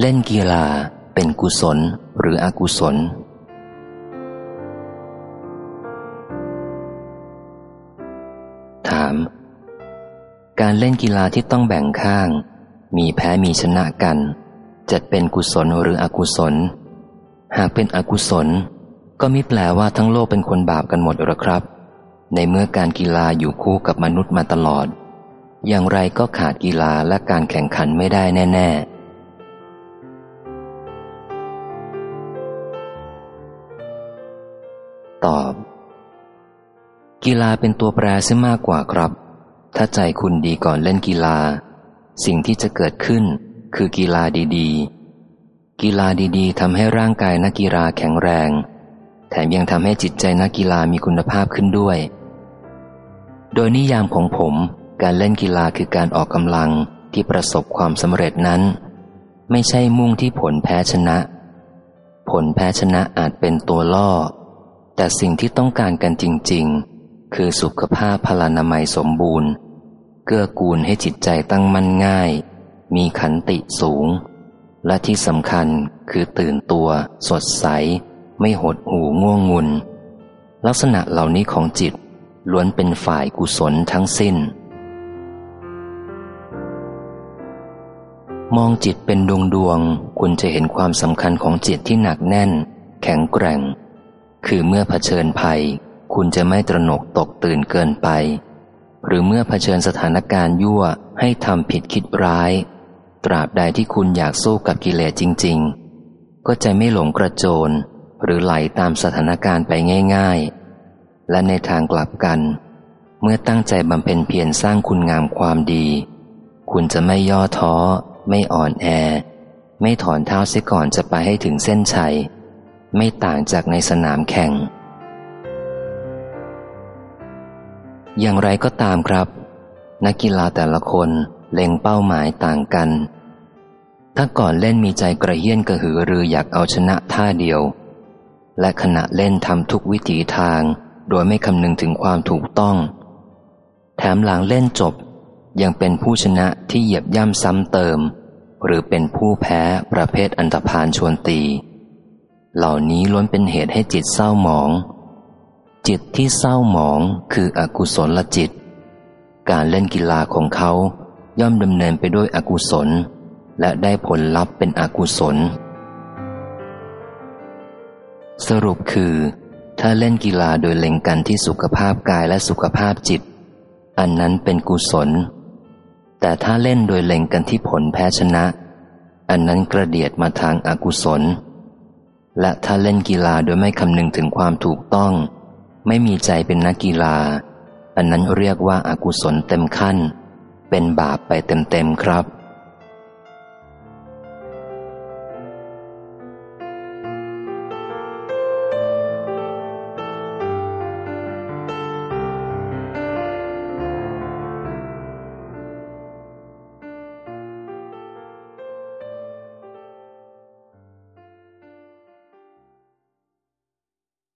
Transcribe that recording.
เล่นกีฬาเป็นกุศลหรืออกุศล ถาม การเล่นกีฬาที่ต้องแบ่งข้าง มีแพ้มีชนะกัน จะเป็นกุศลหรืออกุศล หากเป็นอกุศล ก็มิแปลว่าทั้งโลกเป็นคนบาปกันหมดหรอครับ ในเมื่อการกีฬาอยู่คู่กับมนุษย์มาตลอด อย่างไรก็ขาดกีฬาและการแข่งขันไม่ได้แน่ ๆ ตอบ กีฬาเป็นตัวแปรเสียมากกว่าครับ ถ้าใจคุณดีก่อนเล่นกีฬา สิ่งที่จะเกิดขึ้นคือกีฬาดีๆ กีฬาดีๆทำให้ร่างกายนักกีฬาแข็งแรง แถมยังทำให้จิตใจนักกีฬามีคุณภาพขึ้นด้วย โดยนิยามของผมการเล่นกีฬาคือการออกกำลังที่ประสบความสำเร็จนั้น ไม่ใช่มุ่งที่ผลแพ้ชนะ ผลแพ้ชนะอาจเป็นตัวล่อ แต่สิ่งที่ต้องการกันจริง ๆ คือสุขภาพพลานามัยสมบูรณ์ เกื้อกูลให้จิตใจตั้งมั่นง่าย มีขันติสูง และที่สำคัญคือตื่นตัว สดใส ไม่หดหูง่วงงุน ลักษณะเหล่านี้ของจิตล้วนเป็นฝ่ายกุศลทั้งสิ้น มองจิตเป็นดวงดวงคุณจะเห็นความสำคัญของจิตที่หนักแน่น แข็งแกร่ง คือเมื่อเผชิญภัย คุณจะไม่ตระหนกตกตื่นเกินไป หรือเมื่อเผชิญสถานการณ์ยั่วให้ทำผิดคิดร้าย ตราบใดที่คุณอยากสู้กับกิเลสจริง ๆ ก็จะไม่หลงกระโจน หรือไหลตามสถานการณ์ไปง่าย ๆ และในทางกลับกัน เมื่อตั้งใจบำเพ็ญเพียรสร้างคุณงามความดี คุณจะไม่ย่อท้อ ไม่อ่อนแอ ไม่ถอนเท้าเสียก่อนจะไปให้ถึงเส้นชัย ไม่ต่างจากในสนามแข่ง อย่างไรก็ตามครับ นักกีฬาแต่ละคนเล็งเป้าหมายต่างกัน ถ้าก่อนเล่นมีใจกระเฮี้ยนกระหือรืออยากเอาชนะท่าเดียว และขณะเล่นทำทุกวิถีทาง โดยไม่คำนึงถึงความถูกต้อง แถมหลังเล่นจบ ยังเป็นผู้ชนะที่เหยียบย่ำซ้ำเติม หรือเป็นผู้แพ้ประเภทอันธพาลชวนตี เหล่านี้ล้วนเป็นเหตุให้จิตเศร้าหมอง จิตที่เศร้าหมองคืออกุศลจิต การเล่นกีฬาของเขาย่อมดำเนินไปด้วยอกุศล และได้ผลลัพธ์เป็นอกุศล สรุปคือ ถ้าเล่นกีฬาโดยเล็งกันที่สุขภาพกายและสุขภาพจิต อันนั้นเป็นกุศล แต่ถ้าเล่นโดยเล็งกันที่ผลแพ้ชนะ อันนั้นกระเดียดมาทางอากุศล และถ้าเล่นกีฬาโดยไม่คำนึงถึงความถูกต้อง ไม่มีใจเป็นนักกีฬา อันนั้นเรียกว่าอากุศลเต็มขั้น เป็นบาปไปเต็มๆครับ